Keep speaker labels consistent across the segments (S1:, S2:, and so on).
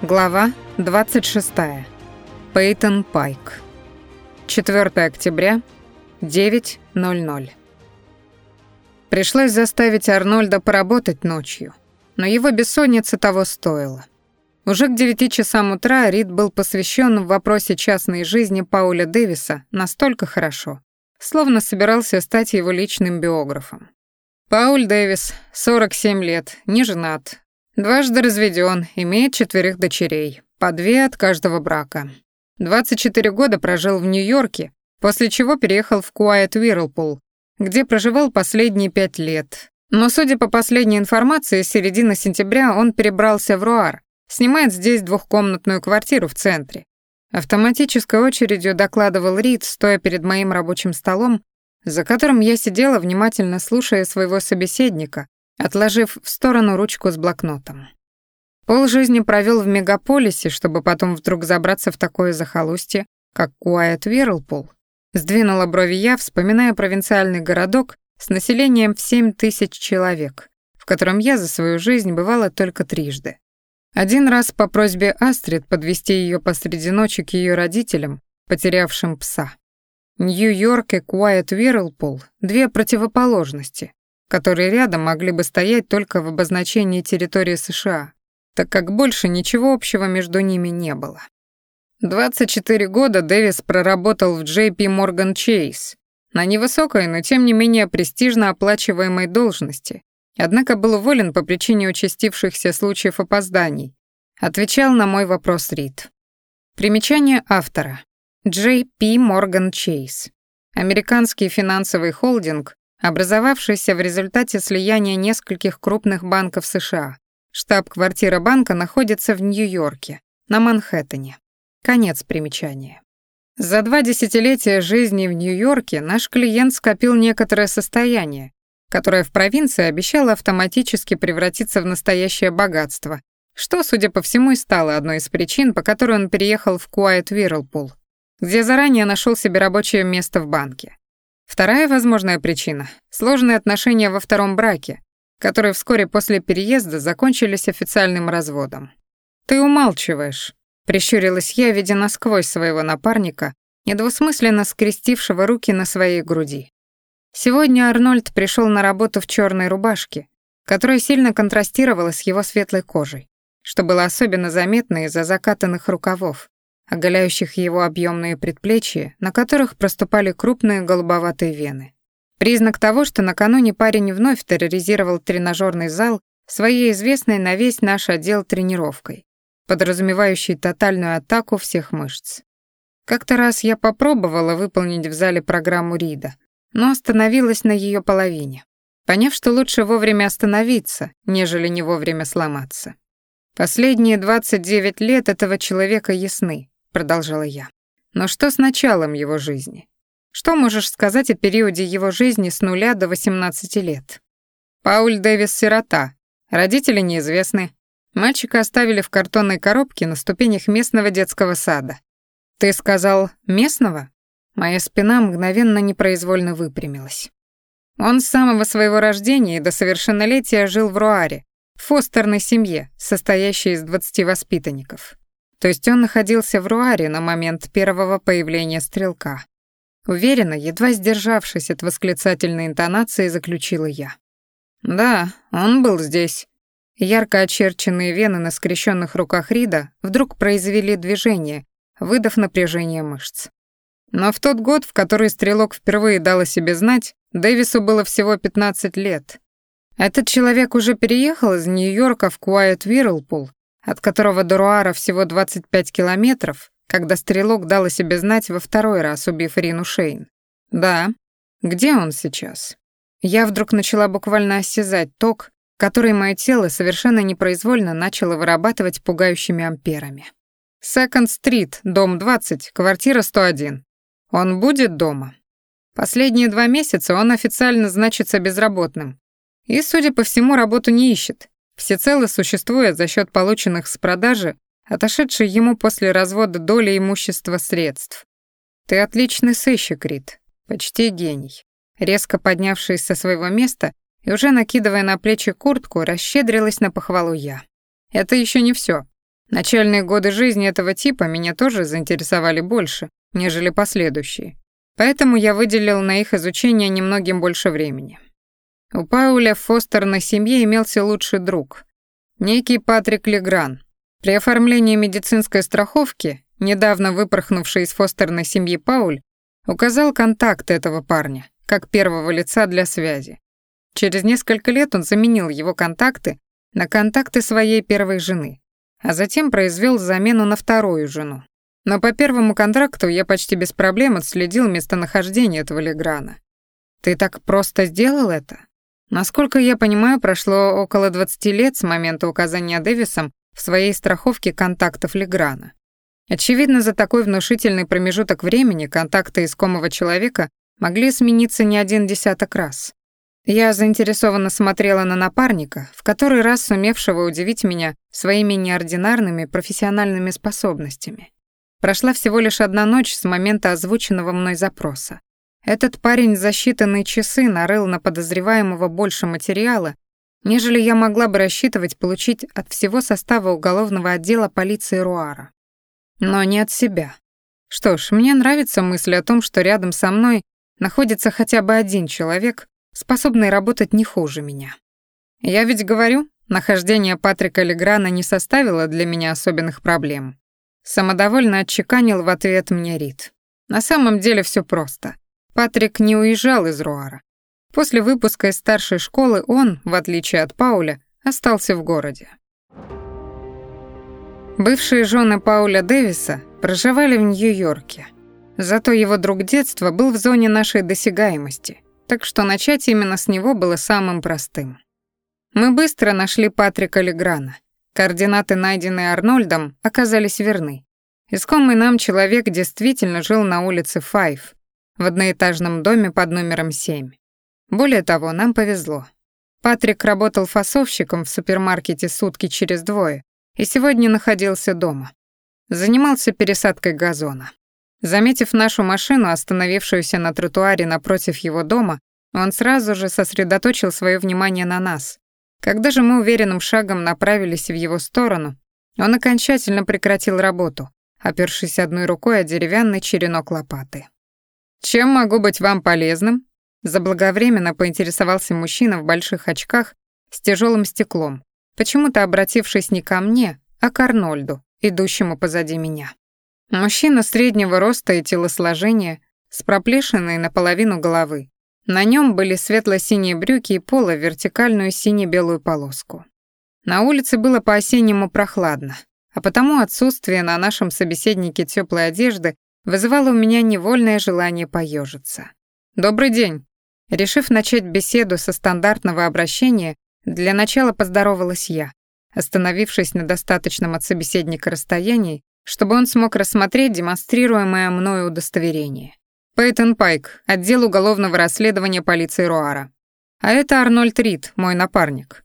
S1: Глава 26. Пейтон Пайк. 4 октября, 9.00. Пришлось заставить Арнольда поработать ночью, но его бессонница того стоила. Уже к 9 часам утра Рид был посвящен в вопросе частной жизни Пауля Дэвиса настолько хорошо, словно собирался стать его личным биографом. Пауль Дэвис, 47 лет, не женат, Дважды разведен, имеет четверых дочерей, по две от каждого брака. 24 года прожил в Нью-Йорке, после чего переехал в Куайт Уирлпул, где проживал последние пять лет. Но, судя по последней информации, с середины сентября он перебрался в Руар, снимает здесь двухкомнатную квартиру в центре. Автоматической очередью докладывал Рид, стоя перед моим рабочим столом, за которым я сидела, внимательно слушая своего собеседника, отложив в сторону ручку с блокнотом. Пол жизни провел в мегаполисе, чтобы потом вдруг забраться в такое захолустье, как Куайт Вирлпул. Сдвинула брови я, вспоминая провинциальный городок с населением в 7 тысяч человек, в котором я за свою жизнь бывала только трижды. Один раз по просьбе Астрид подвести ее посреди ночи к ее родителям, потерявшим пса. Нью-Йорк и Куайт Вирлпул — две противоположности, которые рядом могли бы стоять только в обозначении территории США, так как больше ничего общего между ними не было. 24 года Дэвис проработал в JP Morgan Chase на невысокой, но тем не менее престижно оплачиваемой должности, однако был уволен по причине участившихся случаев опозданий, отвечал на мой вопрос Рид. Примечание автора. JP Morgan Chase. Американский финансовый холдинг, образовавшийся в результате слияния нескольких крупных банков США. Штаб-квартира банка находится в Нью-Йорке, на Манхэттене. Конец примечания. За два десятилетия жизни в Нью-Йорке наш клиент скопил некоторое состояние, которое в провинции обещало автоматически превратиться в настоящее богатство, что, судя по всему, и стало одной из причин, по которой он переехал в Куайт Вирлпул, где заранее нашел себе рабочее место в банке. Вторая возможная причина — сложные отношения во втором браке, которые вскоре после переезда закончились официальным разводом. «Ты умалчиваешь», — прищурилась я, видя насквозь своего напарника, недвусмысленно скрестившего руки на своей груди. Сегодня Арнольд пришел на работу в черной рубашке, которая сильно контрастировала с его светлой кожей, что было особенно заметно из-за закатанных рукавов, оголяющих его объемные предплечья, на которых проступали крупные голубоватые вены. Признак того, что накануне парень вновь терроризировал тренажерный зал своей известной на весь наш отдел тренировкой, подразумевающей тотальную атаку всех мышц. Как-то раз я попробовала выполнить в зале программу Рида, но остановилась на ее половине, поняв, что лучше вовремя остановиться, нежели не вовремя сломаться. Последние 29 лет этого человека ясны, продолжала я. Но что с началом его жизни? Что можешь сказать о периоде его жизни с нуля до 18 лет? Пауль Дэвис сирота. Родители неизвестны. Мальчика оставили в картонной коробке на ступенях местного детского сада. Ты сказал местного? Моя спина мгновенно непроизвольно выпрямилась. Он с самого своего рождения и до совершеннолетия жил в Руаре, в фостерной семье, состоящей из 20 воспитанников. То есть он находился в Руаре на момент первого появления стрелка. Уверенно, едва сдержавшись от восклицательной интонации, заключила я. «Да, он был здесь». Ярко очерченные вены на скрещенных руках Рида вдруг произвели движение, выдав напряжение мышц. Но в тот год, в который стрелок впервые дал о себе знать, Дэвису было всего 15 лет. Этот человек уже переехал из Нью-Йорка в Куайт Вирлпул от которого до Руара всего 25 километров, когда стрелок дал о себе знать во второй раз, убив Рину Шейн. Да. Где он сейчас? Я вдруг начала буквально осязать ток, который мое тело совершенно непроизвольно начало вырабатывать пугающими амперами. Секонд-стрит, дом 20, квартира 101. Он будет дома. Последние два месяца он официально значится безработным. И, судя по всему, работу не ищет всецело существует за счет полученных с продажи, отошедшей ему после развода доли имущества средств. Ты отличный сыщик, Рит, почти гений. Резко поднявшись со своего места и уже накидывая на плечи куртку, расщедрилась на похвалу я. Это еще не все. Начальные годы жизни этого типа меня тоже заинтересовали больше, нежели последующие. Поэтому я выделил на их изучение немногим больше времени. У Пауля в фостерной семье имелся лучший друг, некий Патрик Легран. При оформлении медицинской страховки, недавно выпорхнувший из фостерной семьи Пауль, указал контакт этого парня, как первого лица для связи. Через несколько лет он заменил его контакты на контакты своей первой жены, а затем произвел замену на вторую жену. Но по первому контракту я почти без проблем отследил местонахождение этого Леграна. Ты так просто сделал это? Насколько я понимаю, прошло около 20 лет с момента указания Дэвисом в своей страховке контактов Леграна. Очевидно, за такой внушительный промежуток времени контакты искомого человека могли смениться не один десяток раз. Я заинтересованно смотрела на напарника, в который раз сумевшего удивить меня своими неординарными профессиональными способностями. Прошла всего лишь одна ночь с момента озвученного мной запроса. Этот парень за считанные часы нарыл на подозреваемого больше материала, нежели я могла бы рассчитывать получить от всего состава уголовного отдела полиции Руара. Но не от себя. Что ж, мне нравится мысль о том, что рядом со мной находится хотя бы один человек, способный работать не хуже меня. Я ведь говорю, нахождение Патрика Леграна не составило для меня особенных проблем. Самодовольно отчеканил в ответ мне Рид. На самом деле все просто. Патрик не уезжал из Руара. После выпуска из старшей школы он, в отличие от Пауля, остался в городе. Бывшие жены Пауля Дэвиса проживали в Нью-Йорке. Зато его друг детства был в зоне нашей досягаемости, так что начать именно с него было самым простым. Мы быстро нашли Патрика Леграна. Координаты, найденные Арнольдом, оказались верны. Искомый нам человек действительно жил на улице Файв, в одноэтажном доме под номером 7. Более того, нам повезло. Патрик работал фасовщиком в супермаркете сутки через двое и сегодня находился дома. Занимался пересадкой газона. Заметив нашу машину, остановившуюся на тротуаре напротив его дома, он сразу же сосредоточил свое внимание на нас. Когда же мы уверенным шагом направились в его сторону, он окончательно прекратил работу, опершись одной рукой о деревянный черенок лопаты. «Чем могу быть вам полезным?» Заблаговременно поинтересовался мужчина в больших очках с тяжелым стеклом, почему-то обратившись не ко мне, а к Арнольду, идущему позади меня. Мужчина среднего роста и телосложения, с проплешиной наполовину головы. На нем были светло-синие брюки и поло в вертикальную сине-белую полоску. На улице было по-осеннему прохладно, а потому отсутствие на нашем собеседнике теплой одежды вызывало у меня невольное желание поежиться. «Добрый день!» Решив начать беседу со стандартного обращения, для начала поздоровалась я, остановившись на достаточном от собеседника расстоянии, чтобы он смог рассмотреть демонстрируемое мною удостоверение. Пейтон Пайк, отдел уголовного расследования полиции Руара. А это Арнольд Рид, мой напарник.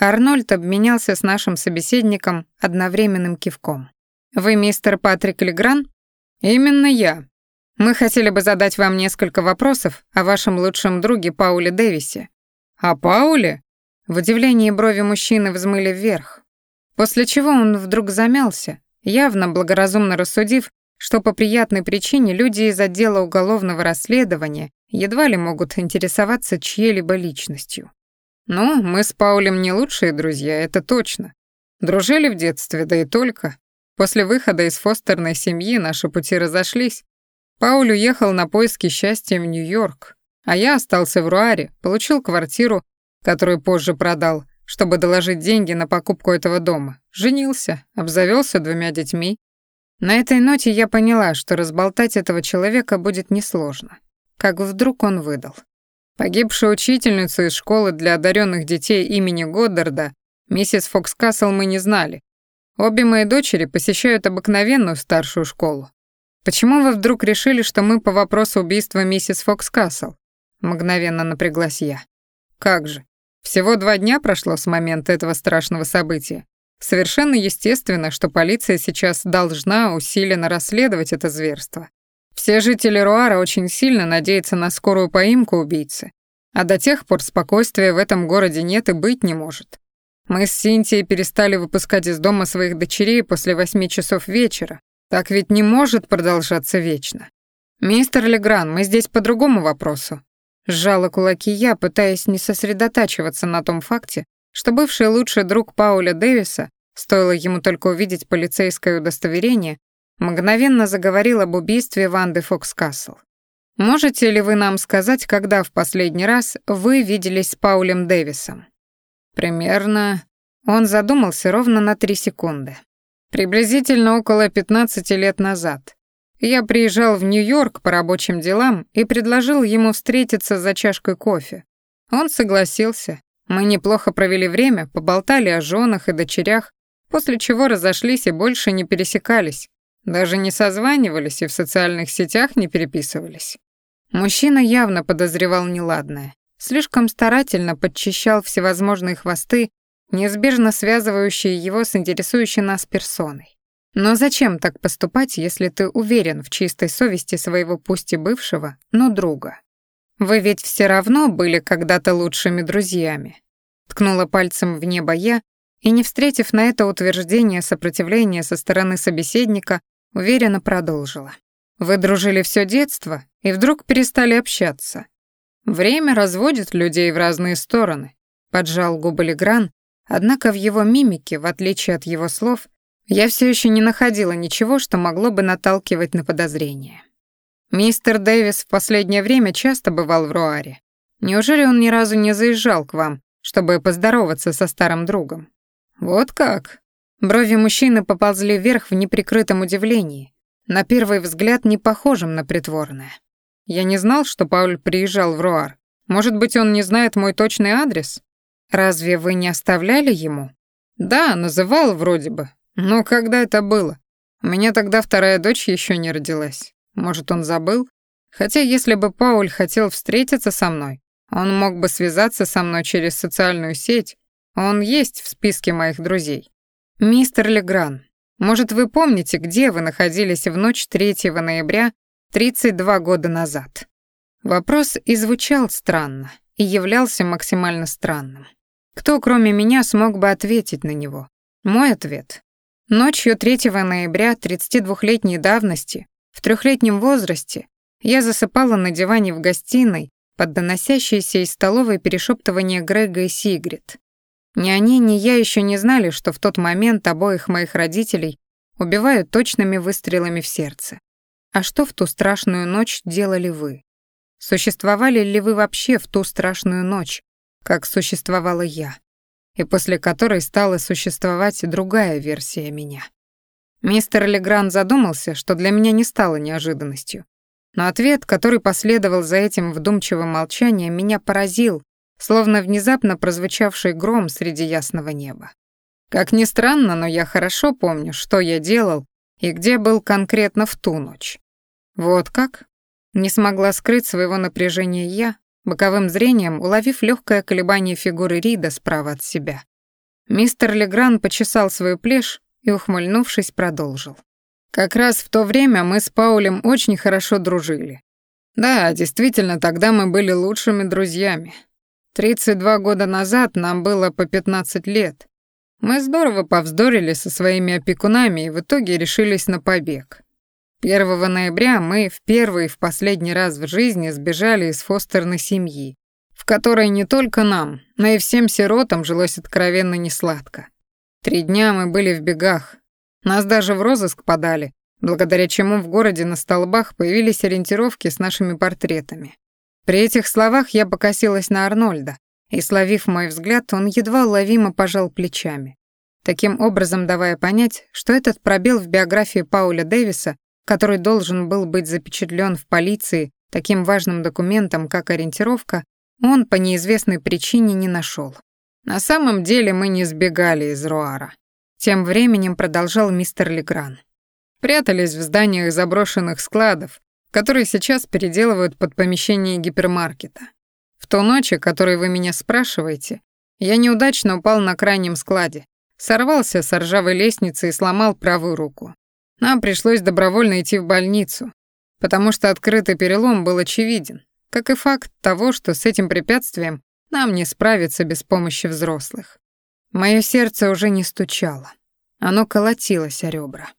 S1: Арнольд обменялся с нашим собеседником одновременным кивком. «Вы мистер Патрик Легран?» «Именно я. Мы хотели бы задать вам несколько вопросов о вашем лучшем друге Пауле Дэвисе». «О Пауле?» В удивлении брови мужчины взмыли вверх, после чего он вдруг замялся, явно благоразумно рассудив, что по приятной причине люди из отдела уголовного расследования едва ли могут интересоваться чьей-либо личностью. Ну, мы с Паулем не лучшие друзья, это точно. Дружили в детстве, да и только. После выхода из фостерной семьи наши пути разошлись. Пауль уехал на поиски счастья в Нью-Йорк, а я остался в Руаре, получил квартиру, которую позже продал, чтобы доложить деньги на покупку этого дома. Женился, обзавелся двумя детьми. На этой ноте я поняла, что разболтать этого человека будет несложно. Как вдруг он выдал. Погибшую учительницу из школы для одаренных детей имени Годдарда, миссис Фокскасл, мы не знали. Обе мои дочери посещают обыкновенную старшую школу. Почему вы вдруг решили, что мы по вопросу убийства миссис Фокскасл? Мгновенно напряглась я. Как же? Всего два дня прошло с момента этого страшного события. Совершенно естественно, что полиция сейчас должна усиленно расследовать это зверство. Все жители Руара очень сильно надеются на скорую поимку убийцы, а до тех пор спокойствия в этом городе нет и быть не может. Мы с Синтией перестали выпускать из дома своих дочерей после восьми часов вечера. Так ведь не может продолжаться вечно. Мистер Легран, мы здесь по другому вопросу. Сжала кулаки я, пытаясь не сосредотачиваться на том факте, что бывший лучший друг Пауля Дэвиса, стоило ему только увидеть полицейское удостоверение, мгновенно заговорил об убийстве Ванды Фокскасл. Можете ли вы нам сказать, когда в последний раз вы виделись с Паулем Дэвисом? Примерно. Он задумался ровно на три секунды. Приблизительно около 15 лет назад. Я приезжал в Нью-Йорк по рабочим делам и предложил ему встретиться за чашкой кофе. Он согласился. Мы неплохо провели время, поболтали о женах и дочерях, после чего разошлись и больше не пересекались, даже не созванивались и в социальных сетях не переписывались. Мужчина явно подозревал неладное. Слишком старательно подчищал всевозможные хвосты, неизбежно связывающие его с интересующей нас персоной. Но зачем так поступать, если ты уверен в чистой совести своего пусть и бывшего, но друга? Вы ведь все равно были когда-то лучшими друзьями. Ткнула пальцем в небо я, и, не встретив на это утверждение сопротивления со стороны собеседника, уверенно продолжила. Вы дружили все детство и вдруг перестали общаться. Время разводит людей в разные стороны, поджал губы Легран, однако в его мимике, в отличие от его слов, я все еще не находила ничего, что могло бы наталкивать на подозрение. Мистер Дэвис в последнее время часто бывал в Руаре. Неужели он ни разу не заезжал к вам, чтобы поздороваться со старым другом? Вот как? Брови мужчины поползли вверх в неприкрытом удивлении, на первый взгляд не похожим на притворное. Я не знал, что Пауль приезжал в Руар. Может быть, он не знает мой точный адрес? Разве вы не оставляли ему? Да, называл вроде бы. Но когда это было? У меня тогда вторая дочь еще не родилась. Может, он забыл? Хотя если бы Пауль хотел встретиться со мной, он мог бы связаться со мной через социальную сеть. Он есть в списке моих друзей. Мистер Легран, может, вы помните, где вы находились в ночь 3 ноября 32 года назад? Вопрос и звучал странно, и являлся максимально странным. Кто, кроме меня, смог бы ответить на него? Мой ответ. Ночью 3 ноября 32-летней давности, в трехлетнем возрасте, я засыпала на диване в гостиной под доносящееся из столовой перешептывание Грега и Сигрид. Ни они, ни я еще не знали, что в тот момент обоих моих родителей убивают точными выстрелами в сердце. А что в ту страшную ночь делали вы? Существовали ли вы вообще в ту страшную ночь, как существовала я, и после которой стала существовать другая версия меня? Мистер Легран задумался, что для меня не стало неожиданностью. Но ответ, который последовал за этим вдумчивым молчанием, меня поразил словно внезапно прозвучавший гром среди ясного неба. Как ни странно, но я хорошо помню, что я делал и где был конкретно в ту ночь. Вот как? Не смогла скрыть своего напряжения я, боковым зрением уловив легкое колебание фигуры Рида справа от себя. Мистер Легран почесал свою плешь и, ухмыльнувшись, продолжил. Как раз в то время мы с Паулем очень хорошо дружили. Да, действительно, тогда мы были лучшими друзьями. 32 года назад нам было по 15 лет. Мы здорово повздорили со своими опекунами и в итоге решились на побег. 1 ноября мы в первый и в последний раз в жизни сбежали из фостерной семьи, в которой не только нам, но и всем сиротам жилось откровенно несладко. Три дня мы были в бегах. Нас даже в розыск подали, благодаря чему в городе на столбах появились ориентировки с нашими портретами. При этих словах я покосилась на Арнольда, и, словив мой взгляд, он едва уловимо пожал плечами, таким образом давая понять, что этот пробел в биографии Пауля Дэвиса, который должен был быть запечатлен в полиции таким важным документом, как ориентировка, он по неизвестной причине не нашел. На самом деле мы не сбегали из Руара. Тем временем продолжал мистер Легран. Прятались в зданиях заброшенных складов, которые сейчас переделывают под помещение гипермаркета. В ту ночь, о которой вы меня спрашиваете, я неудачно упал на крайнем складе, сорвался с ржавой лестницы и сломал правую руку. Нам пришлось добровольно идти в больницу, потому что открытый перелом был очевиден, как и факт того, что с этим препятствием нам не справиться без помощи взрослых. Мое сердце уже не стучало. Оно колотилось о ребра.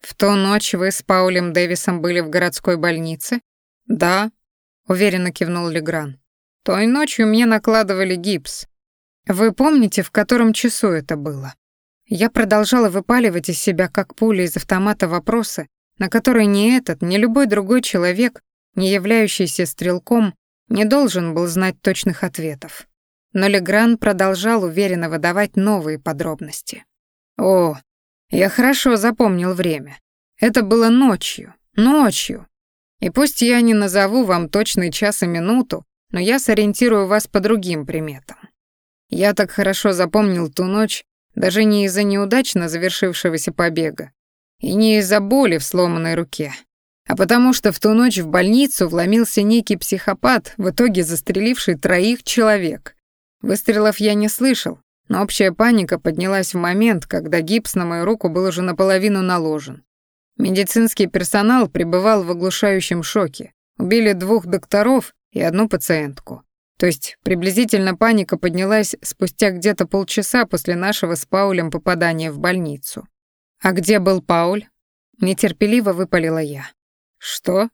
S1: «В ту ночь вы с Паулем Дэвисом были в городской больнице?» «Да», — уверенно кивнул Легран. «Той ночью мне накладывали гипс. Вы помните, в котором часу это было?» Я продолжала выпаливать из себя, как пуля из автомата, вопросы, на которые ни этот, ни любой другой человек, не являющийся стрелком, не должен был знать точных ответов. Но Легран продолжал уверенно выдавать новые подробности. «О, я хорошо запомнил время. Это было ночью, ночью. И пусть я не назову вам точный час и минуту, но я сориентирую вас по другим приметам. Я так хорошо запомнил ту ночь, даже не из-за неудачно завершившегося побега и не из-за боли в сломанной руке, а потому что в ту ночь в больницу вломился некий психопат, в итоге застреливший троих человек. Выстрелов я не слышал, но общая паника поднялась в момент, когда гипс на мою руку был уже наполовину наложен. Медицинский персонал пребывал в оглушающем шоке. Убили двух докторов и одну пациентку. То есть приблизительно паника поднялась спустя где-то полчаса после нашего с Паулем попадания в больницу. «А где был Пауль?» Нетерпеливо выпалила я. «Что?»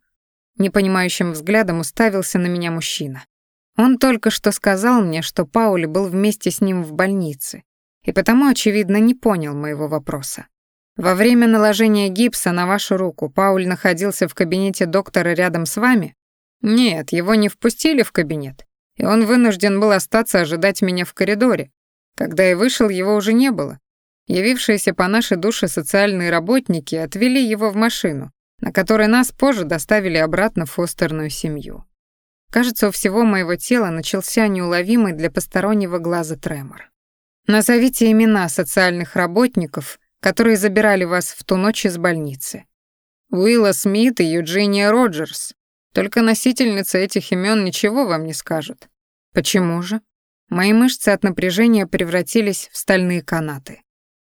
S1: Непонимающим взглядом уставился на меня мужчина. Он только что сказал мне, что Пауль был вместе с ним в больнице, и потому, очевидно, не понял моего вопроса. Во время наложения гипса на вашу руку Пауль находился в кабинете доктора рядом с вами? Нет, его не впустили в кабинет и он вынужден был остаться ожидать меня в коридоре. Когда я вышел, его уже не было. Явившиеся по нашей душе социальные работники отвели его в машину, на которой нас позже доставили обратно в фостерную семью. Кажется, у всего моего тела начался неуловимый для постороннего глаза тремор. Назовите имена социальных работников, которые забирали вас в ту ночь из больницы. Уилла Смит и Юджиния Роджерс. Только носительницы этих имен ничего вам не скажут. Почему же? Мои мышцы от напряжения превратились в стальные канаты.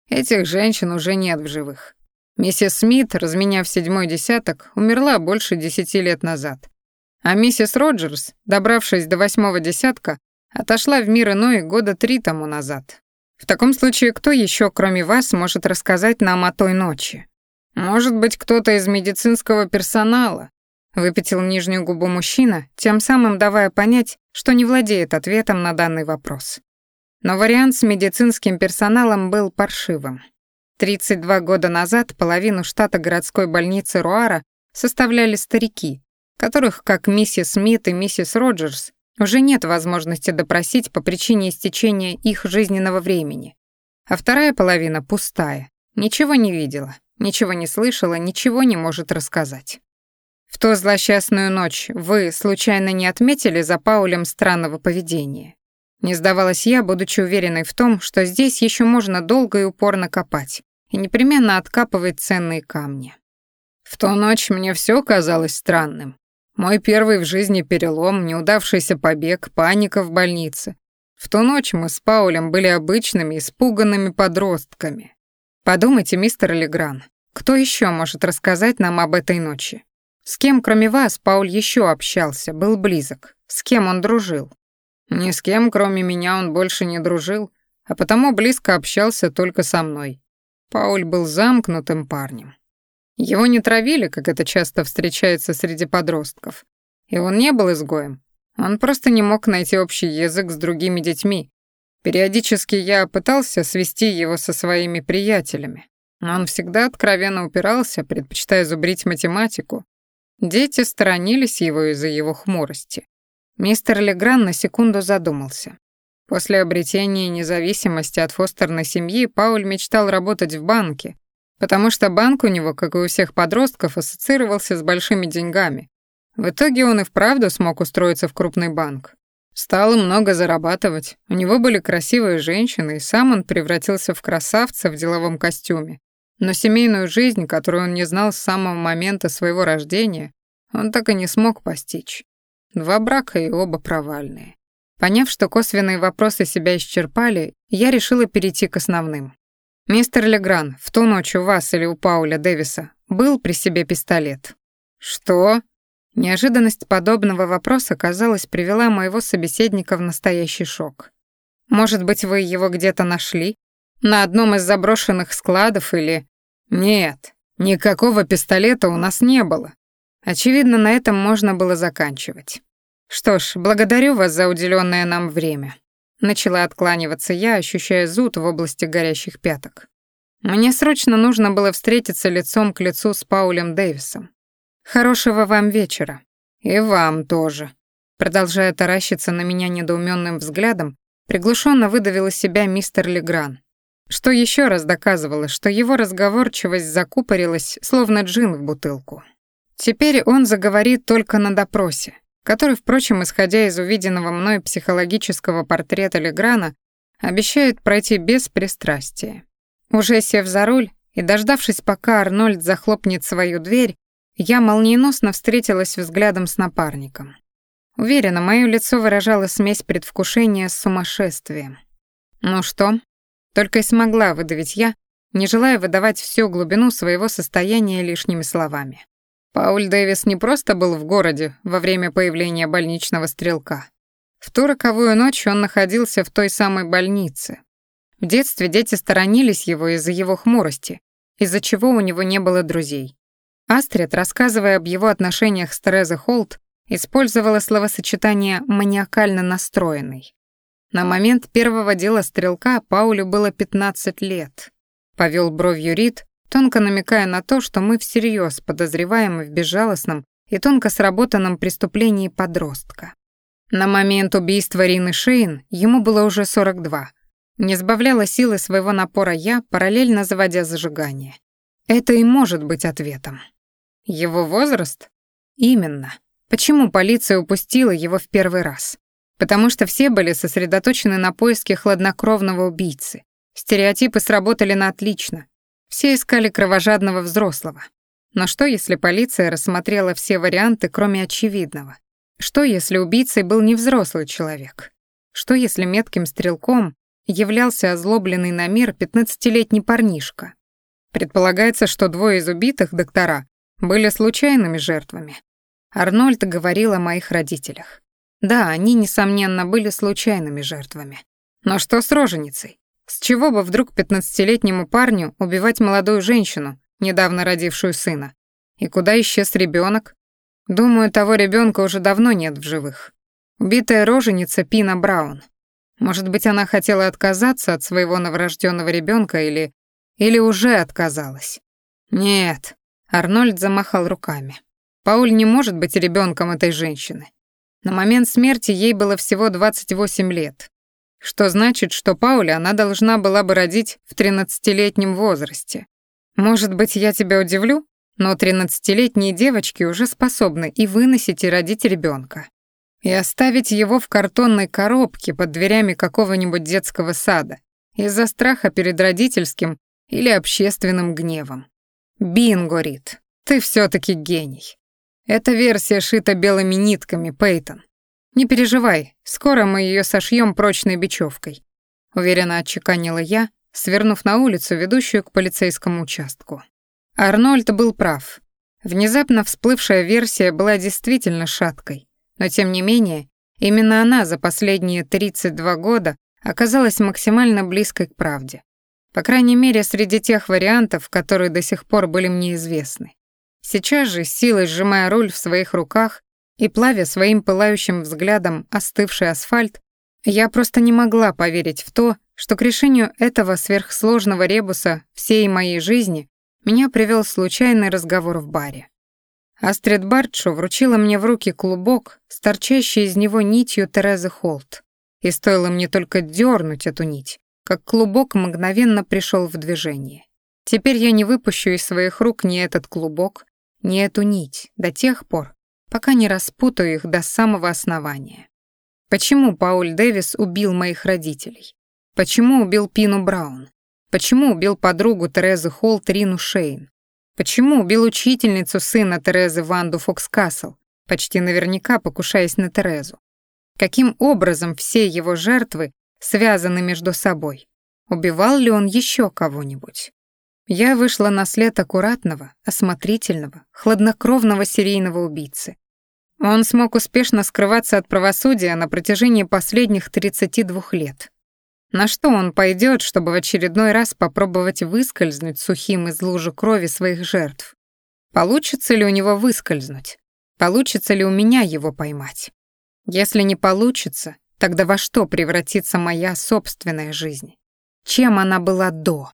S1: Этих женщин уже нет в живых. Миссис Смит, разменяв седьмой десяток, умерла больше десяти лет назад. А миссис Роджерс, добравшись до восьмого десятка, отошла в мир иной года три тому назад. В таком случае, кто еще, кроме вас, может рассказать нам о той ночи? Может быть, кто-то из медицинского персонала, Выпятил нижнюю губу мужчина, тем самым давая понять, что не владеет ответом на данный вопрос. Но вариант с медицинским персоналом был паршивым. 32 года назад половину штата городской больницы Руара составляли старики, которых, как миссис Смит и миссис Роджерс, уже нет возможности допросить по причине истечения их жизненного времени. А вторая половина пустая, ничего не видела, ничего не слышала, ничего не может рассказать. В ту злосчастную ночь вы случайно не отметили за Паулем странного поведения? Не сдавалась я, будучи уверенной в том, что здесь еще можно долго и упорно копать и непременно откапывать ценные камни. В ту ночь мне все казалось странным. Мой первый в жизни перелом, неудавшийся побег, паника в больнице. В ту ночь мы с Паулем были обычными, испуганными подростками. Подумайте, мистер Легран, кто еще может рассказать нам об этой ночи? С кем, кроме вас, Пауль еще общался, был близок? С кем он дружил? Ни с кем, кроме меня, он больше не дружил, а потому близко общался только со мной. Пауль был замкнутым парнем. Его не травили, как это часто встречается среди подростков. И он не был изгоем. Он просто не мог найти общий язык с другими детьми. Периодически я пытался свести его со своими приятелями. Но он всегда откровенно упирался, предпочитая зубрить математику, Дети сторонились его из-за его хмурости. Мистер Легран на секунду задумался. После обретения независимости от фостерной семьи Пауль мечтал работать в банке, потому что банк у него, как и у всех подростков, ассоциировался с большими деньгами. В итоге он и вправду смог устроиться в крупный банк. Стал много зарабатывать, у него были красивые женщины, и сам он превратился в красавца в деловом костюме, но семейную жизнь, которую он не знал с самого момента своего рождения, он так и не смог постичь. Два брака и оба провальные. Поняв, что косвенные вопросы себя исчерпали, я решила перейти к основным. «Мистер Легран, в ту ночь у вас или у Пауля Дэвиса был при себе пистолет?» «Что?» Неожиданность подобного вопроса, казалось, привела моего собеседника в настоящий шок. Может быть, вы его где-то нашли? На одном из заброшенных складов или... Нет, никакого пистолета у нас не было. Очевидно, на этом можно было заканчивать. Что ж, благодарю вас за уделенное нам время. Начала откланиваться я, ощущая зуд в области горящих пяток. Мне срочно нужно было встретиться лицом к лицу с Паулем Дэвисом. Хорошего вам вечера. И вам тоже. Продолжая таращиться на меня недоуменным взглядом, приглушенно выдавил из себя мистер Легран. Что еще раз доказывало, что его разговорчивость закупорилась, словно джин в бутылку. Теперь он заговорит только на допросе, который, впрочем, исходя из увиденного мной психологического портрета Леграна, обещает пройти без пристрастия. Уже сев за руль и дождавшись, пока Арнольд захлопнет свою дверь, я молниеносно встретилась взглядом с напарником. Уверена, мое лицо выражало смесь предвкушения с сумасшествием. «Ну что?» Только и смогла выдавить я, не желая выдавать всю глубину своего состояния лишними словами. Пауль Дэвис не просто был в городе во время появления больничного стрелка. В ту роковую ночь он находился в той самой больнице. В детстве дети сторонились его из-за его хмурости, из-за чего у него не было друзей. Астрид, рассказывая об его отношениях с Терезой Холт, использовала словосочетание «маниакально настроенный». На момент первого дела стрелка Паулю было 15 лет. Повел бровью Рид, тонко намекая на то, что мы всерьез подозреваем в безжалостном и тонко сработанном преступлении подростка. На момент убийства Рины Шейн ему было уже 42. Не сбавляла силы своего напора я, параллельно заводя зажигание. Это и может быть ответом. Его возраст? Именно. Почему полиция упустила его в первый раз? Потому что все были сосредоточены на поиске хладнокровного убийцы. Стереотипы сработали на отлично, все искали кровожадного взрослого. Но что, если полиция рассмотрела все варианты, кроме очевидного? Что, если убийцей был не взрослый человек? Что, если метким стрелком являлся озлобленный на мир пятнадцатилетний парнишка? Предполагается, что двое из убитых доктора были случайными жертвами. Арнольд говорил о моих родителях. Да, они, несомненно, были случайными жертвами. Но что с роженицей? С чего бы вдруг пятнадцатилетнему парню убивать молодую женщину, недавно родившую сына? И куда исчез ребенок? Думаю, того ребенка уже давно нет в живых. Убитая роженица Пина Браун. Может быть, она хотела отказаться от своего новорожденного ребенка или... или уже отказалась? Нет. Арнольд замахал руками. Пауль не может быть ребенком этой женщины. На момент смерти ей было всего 28 лет что значит, что Пауля она должна была бы родить в тринадцатилетнем возрасте. Может быть, я тебя удивлю, но тринадцатилетние девочки уже способны и выносить, и родить ребенка. И оставить его в картонной коробке под дверями какого-нибудь детского сада из-за страха перед родительским или общественным гневом. Бинго, Рит, ты все таки гений. Эта версия шита белыми нитками, Пейтон. «Не переживай, скоро мы ее сошьем прочной бечевкой», — уверенно отчеканила я, свернув на улицу, ведущую к полицейскому участку. Арнольд был прав. Внезапно всплывшая версия была действительно шаткой, но тем не менее, именно она за последние 32 года оказалась максимально близкой к правде. По крайней мере, среди тех вариантов, которые до сих пор были мне известны. Сейчас же, силой сжимая руль в своих руках, и плавя своим пылающим взглядом остывший асфальт, я просто не могла поверить в то, что к решению этого сверхсложного ребуса всей моей жизни меня привел случайный разговор в баре. Астрид Бартшо вручила мне в руки клубок, с из него нитью Терезы Холт. И стоило мне только дернуть эту нить, как клубок мгновенно пришел в движение. Теперь я не выпущу из своих рук ни этот клубок, ни эту нить до тех пор, пока не распутаю их до самого основания. Почему Пауль Дэвис убил моих родителей? Почему убил Пину Браун? Почему убил подругу Терезы Холл Трину Шейн? Почему убил учительницу сына Терезы Ванду Фокскасл, почти наверняка покушаясь на Терезу? Каким образом все его жертвы связаны между собой? Убивал ли он еще кого-нибудь? Я вышла на след аккуратного, осмотрительного, хладнокровного серийного убийцы. Он смог успешно скрываться от правосудия на протяжении последних 32 лет. На что он пойдет, чтобы в очередной раз попробовать выскользнуть сухим из лужи крови своих жертв? Получится ли у него выскользнуть? Получится ли у меня его поймать? Если не получится, тогда во что превратится моя собственная жизнь? Чем она была до?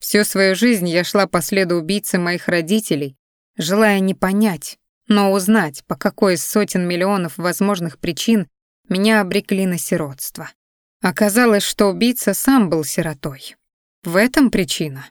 S1: Всю свою жизнь я шла по следу убийцы моих родителей, желая не понять, но узнать, по какой из сотен миллионов возможных причин меня обрекли на сиротство. Оказалось, что убийца сам был сиротой. В этом причина.